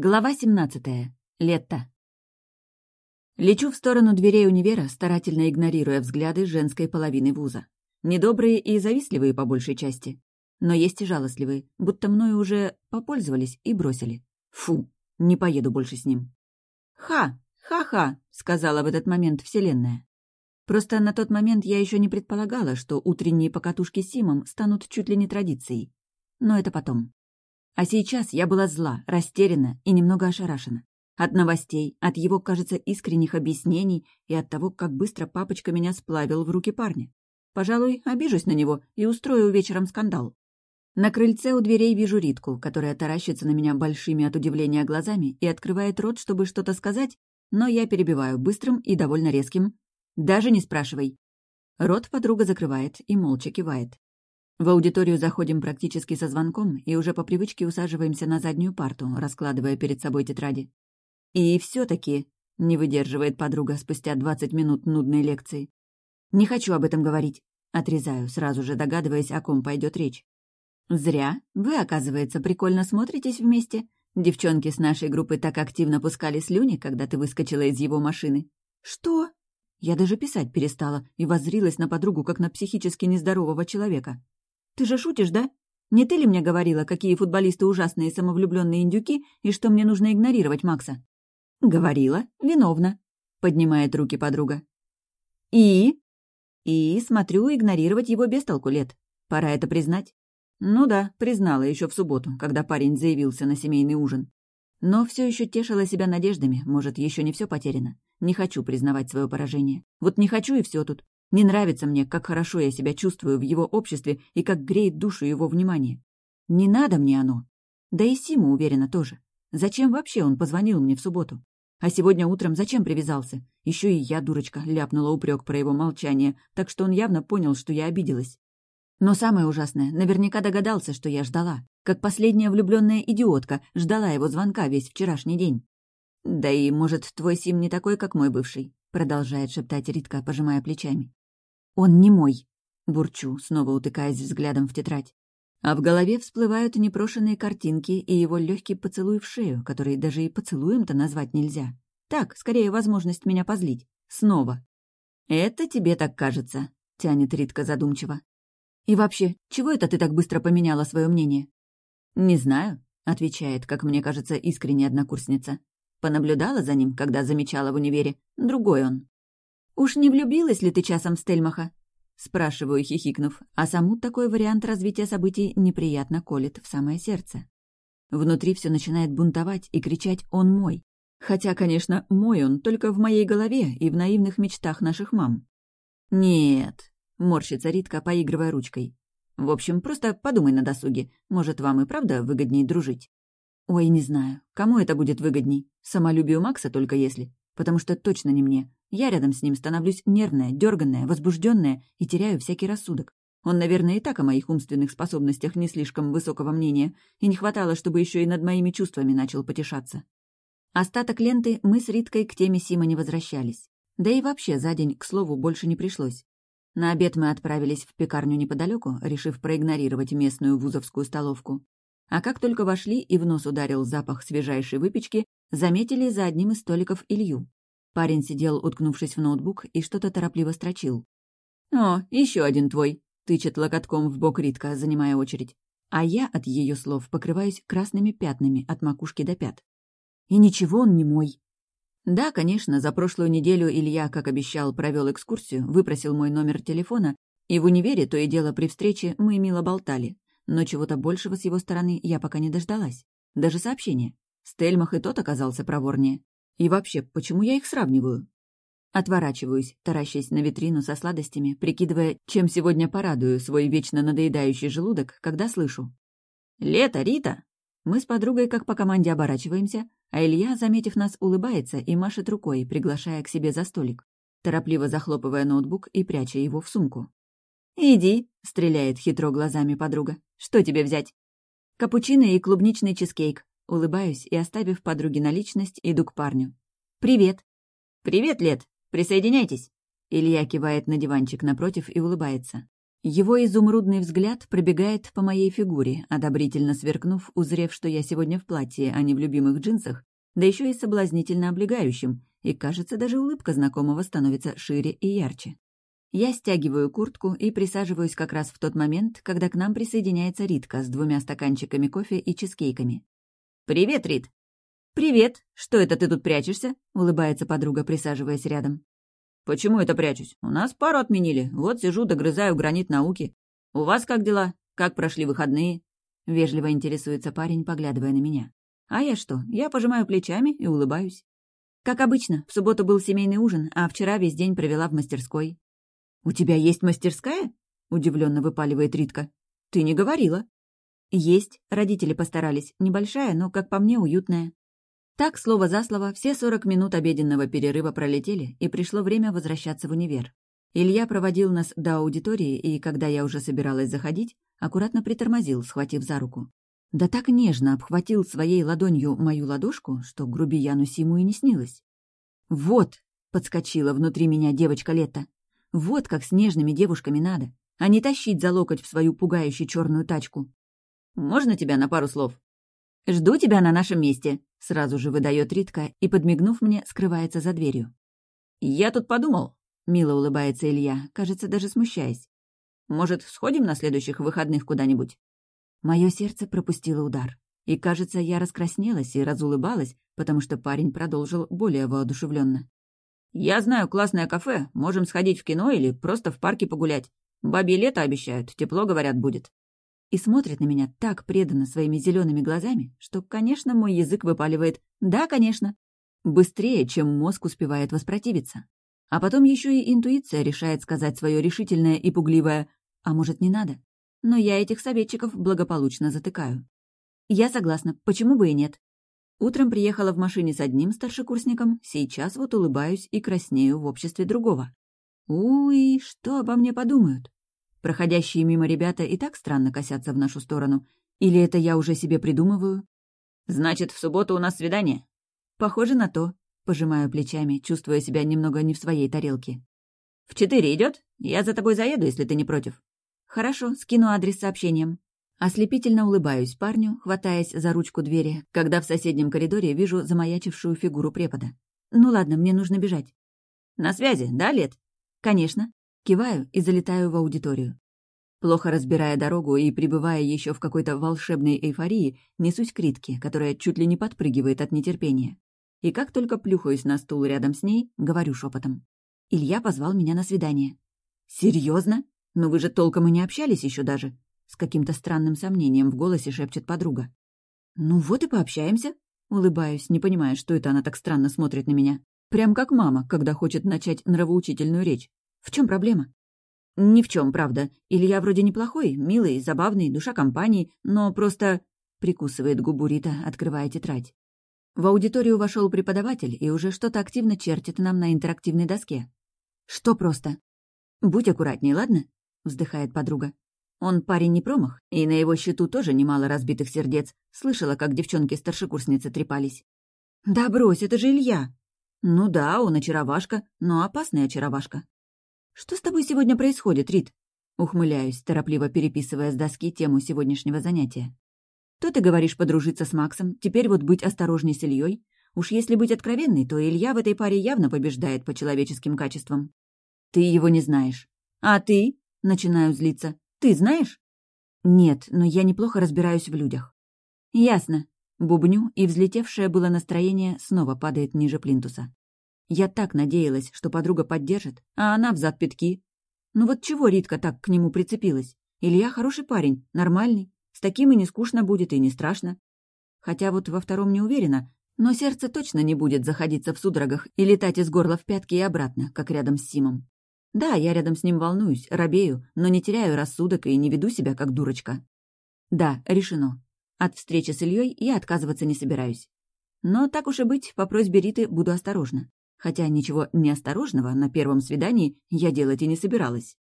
Глава 17. Лето. Лечу в сторону дверей универа, старательно игнорируя взгляды женской половины вуза. Недобрые и завистливые по большей части. Но есть и жалостливые, будто мною уже попользовались и бросили. Фу, не поеду больше с ним. «Ха! Ха-ха!» — сказала в этот момент Вселенная. Просто на тот момент я еще не предполагала, что утренние покатушки с Симом станут чуть ли не традицией. Но это потом. А сейчас я была зла, растеряна и немного ошарашена. От новостей, от его, кажется, искренних объяснений и от того, как быстро папочка меня сплавил в руки парня. Пожалуй, обижусь на него и устрою вечером скандал. На крыльце у дверей вижу Ритку, которая таращится на меня большими от удивления глазами и открывает рот, чтобы что-то сказать, но я перебиваю быстрым и довольно резким. «Даже не спрашивай». Рот подруга закрывает и молча кивает. В аудиторию заходим практически со звонком и уже по привычке усаживаемся на заднюю парту, раскладывая перед собой тетради. И все таки не выдерживает подруга спустя 20 минут нудной лекции. «Не хочу об этом говорить», — отрезаю, сразу же догадываясь, о ком пойдет речь. «Зря. Вы, оказывается, прикольно смотритесь вместе. Девчонки с нашей группы так активно пускали слюни, когда ты выскочила из его машины». «Что?» Я даже писать перестала и воззрилась на подругу, как на психически нездорового человека. Ты же шутишь, да? Не ты ли мне говорила, какие футболисты ужасные самовлюбленные индюки и что мне нужно игнорировать Макса? Говорила. Виновна. Поднимает руки подруга. И? И, смотрю, игнорировать его без толку лет. Пора это признать. Ну да, признала еще в субботу, когда парень заявился на семейный ужин. Но все еще тешила себя надеждами, может, еще не все потеряно. Не хочу признавать свое поражение. Вот не хочу и все тут. Не нравится мне, как хорошо я себя чувствую в его обществе и как греет душу его внимание. Не надо мне оно. Да и Сима уверена тоже. Зачем вообще он позвонил мне в субботу? А сегодня утром зачем привязался? Еще и я, дурочка, ляпнула упрек про его молчание, так что он явно понял, что я обиделась. Но самое ужасное, наверняка догадался, что я ждала. Как последняя влюбленная идиотка, ждала его звонка весь вчерашний день. «Да и, может, твой Сим не такой, как мой бывший?» продолжает шептать Ритка, пожимая плечами. «Он не мой», — бурчу, снова утыкаясь взглядом в тетрадь. А в голове всплывают непрошенные картинки и его легкий поцелуй в шею, который даже и поцелуем-то назвать нельзя. Так, скорее, возможность меня позлить. Снова. «Это тебе так кажется», — тянет Ритка задумчиво. «И вообще, чего это ты так быстро поменяла свое мнение?» «Не знаю», — отвечает, как мне кажется, искренне однокурсница. Понаблюдала за ним, когда замечала в универе. Другой он. «Уж не влюбилась ли ты часом в Стельмаха?» Спрашиваю, хихикнув, а саму такой вариант развития событий неприятно колет в самое сердце. Внутри все начинает бунтовать и кричать «он мой». Хотя, конечно, мой он только в моей голове и в наивных мечтах наших мам. «Нет», — морщится Ритка, поигрывая ручкой. «В общем, просто подумай на досуге. Может, вам и правда выгоднее дружить?» «Ой, не знаю. Кому это будет выгодней? Самолюбию Макса только если. Потому что точно не мне. Я рядом с ним становлюсь нервная, дерганная, возбужденная и теряю всякий рассудок. Он, наверное, и так о моих умственных способностях не слишком высокого мнения, и не хватало, чтобы еще и над моими чувствами начал потешаться. Остаток ленты мы с Риткой к теме Сима не возвращались. Да и вообще за день, к слову, больше не пришлось. На обед мы отправились в пекарню неподалеку, решив проигнорировать местную вузовскую столовку. А как только вошли и в нос ударил запах свежайшей выпечки, заметили за одним из столиков Илью. Парень сидел, уткнувшись в ноутбук, и что-то торопливо строчил. «О, еще один твой!» — тычет локотком в бок Ритка, занимая очередь. А я от ее слов покрываюсь красными пятнами от макушки до пят. «И ничего он не мой!» Да, конечно, за прошлую неделю Илья, как обещал, провел экскурсию, выпросил мой номер телефона, и в универе то и дело при встрече мы мило болтали. Но чего-то большего с его стороны я пока не дождалась. Даже сообщения. Стельмах и тот оказался проворнее. И вообще, почему я их сравниваю? Отворачиваюсь, таращась на витрину со сладостями, прикидывая, чем сегодня порадую свой вечно надоедающий желудок, когда слышу. «Лето, Рита!» Мы с подругой как по команде оборачиваемся, а Илья, заметив нас, улыбается и машет рукой, приглашая к себе за столик, торопливо захлопывая ноутбук и пряча его в сумку. «Иди», — стреляет хитро глазами подруга. «Что тебе взять?» «Капучино и клубничный чизкейк», Улыбаюсь и, оставив подруге наличность, иду к парню. «Привет!» «Привет, Лет! Присоединяйтесь!» Илья кивает на диванчик напротив и улыбается. Его изумрудный взгляд пробегает по моей фигуре, одобрительно сверкнув, узрев, что я сегодня в платье, а не в любимых джинсах, да еще и соблазнительно облегающим, и, кажется, даже улыбка знакомого становится шире и ярче. Я стягиваю куртку и присаживаюсь как раз в тот момент, когда к нам присоединяется Ритка с двумя стаканчиками кофе и чизкейками. «Привет, Рит!» «Привет! Что это ты тут прячешься?» — улыбается подруга, присаживаясь рядом. «Почему это прячусь? У нас пару отменили. Вот сижу, догрызаю гранит науки. У вас как дела? Как прошли выходные?» Вежливо интересуется парень, поглядывая на меня. А я что? Я пожимаю плечами и улыбаюсь. Как обычно, в субботу был семейный ужин, а вчера весь день провела в мастерской. «У тебя есть мастерская?» — удивленно выпаливает Ритка. «Ты не говорила». «Есть. Родители постарались. Небольшая, но, как по мне, уютная». Так, слово за слово, все сорок минут обеденного перерыва пролетели, и пришло время возвращаться в универ. Илья проводил нас до аудитории, и, когда я уже собиралась заходить, аккуратно притормозил, схватив за руку. Да так нежно обхватил своей ладонью мою ладошку, что грубияну Симу и не снилось. «Вот!» — подскочила внутри меня девочка Лето. Вот как с нежными девушками надо, а не тащить за локоть в свою пугающую черную тачку. «Можно тебя на пару слов?» «Жду тебя на нашем месте», — сразу же выдает Ритка и, подмигнув мне, скрывается за дверью. «Я тут подумал», — мило улыбается Илья, кажется, даже смущаясь. «Может, сходим на следующих выходных куда-нибудь?» Мое сердце пропустило удар. И, кажется, я раскраснелась и разулыбалась, потому что парень продолжил более воодушевленно. «Я знаю классное кафе, можем сходить в кино или просто в парке погулять. Бабье лето обещают, тепло, говорят, будет». И смотрит на меня так преданно своими зелеными глазами, что, конечно, мой язык выпаливает «да, конечно». Быстрее, чем мозг успевает воспротивиться. А потом еще и интуиция решает сказать свое решительное и пугливое «а может, не надо?». Но я этих советчиков благополучно затыкаю. Я согласна, почему бы и нет. Утром приехала в машине с одним старшекурсником, сейчас вот улыбаюсь и краснею в обществе другого. Уй, что обо мне подумают? Проходящие мимо ребята и так странно косятся в нашу сторону. Или это я уже себе придумываю? Значит, в субботу у нас свидание? Похоже на то. Пожимаю плечами, чувствуя себя немного не в своей тарелке. В четыре идет? Я за тобой заеду, если ты не против. Хорошо, скину адрес сообщением. Ослепительно улыбаюсь парню, хватаясь за ручку двери, когда в соседнем коридоре вижу замаячившую фигуру препода. «Ну ладно, мне нужно бежать». «На связи, да, Лет?» «Конечно». Киваю и залетаю в аудиторию. Плохо разбирая дорогу и пребывая еще в какой-то волшебной эйфории, несусь к Ритке, которая чуть ли не подпрыгивает от нетерпения. И как только плюхаюсь на стул рядом с ней, говорю шепотом. Илья позвал меня на свидание. Серьезно? Но вы же толком и не общались еще даже. С каким-то странным сомнением в голосе шепчет подруга. «Ну вот и пообщаемся», — улыбаюсь, не понимая, что это она так странно смотрит на меня. Прям как мама, когда хочет начать нравоучительную речь. В чем проблема? Ни в чем, правда. Илья вроде неплохой, милый, забавный, душа компании, но просто... Прикусывает губу Рита, открывая тетрадь. В аудиторию вошел преподаватель и уже что-то активно чертит нам на интерактивной доске. «Что просто?» «Будь аккуратней, ладно?» — вздыхает подруга. Он парень не промах, и на его счету тоже немало разбитых сердец. Слышала, как девчонки-старшекурсницы трепались. «Да брось, это же Илья!» «Ну да, он очаровашка, но опасный очаровашка». «Что с тобой сегодня происходит, Рит?» Ухмыляюсь, торопливо переписывая с доски тему сегодняшнего занятия. «То ты говоришь подружиться с Максом, теперь вот быть осторожней с Ильей. Уж если быть откровенной, то Илья в этой паре явно побеждает по человеческим качествам». «Ты его не знаешь». «А ты?» — начинаю злиться. Ты знаешь?» «Нет, но я неплохо разбираюсь в людях». «Ясно». Бубню, и взлетевшее было настроение снова падает ниже плинтуса. Я так надеялась, что подруга поддержит, а она взад пятки. Ну вот чего Ритка так к нему прицепилась? Илья хороший парень, нормальный. С таким и не скучно будет, и не страшно. Хотя вот во втором не уверена, но сердце точно не будет заходиться в судорогах и летать из горла в пятки и обратно, как рядом с Симом. Да, я рядом с ним волнуюсь, робею, но не теряю рассудок и не веду себя как дурочка. Да, решено. От встречи с Ильей я отказываться не собираюсь. Но так уж и быть, по просьбе Риты буду осторожна. Хотя ничего неосторожного на первом свидании я делать и не собиралась.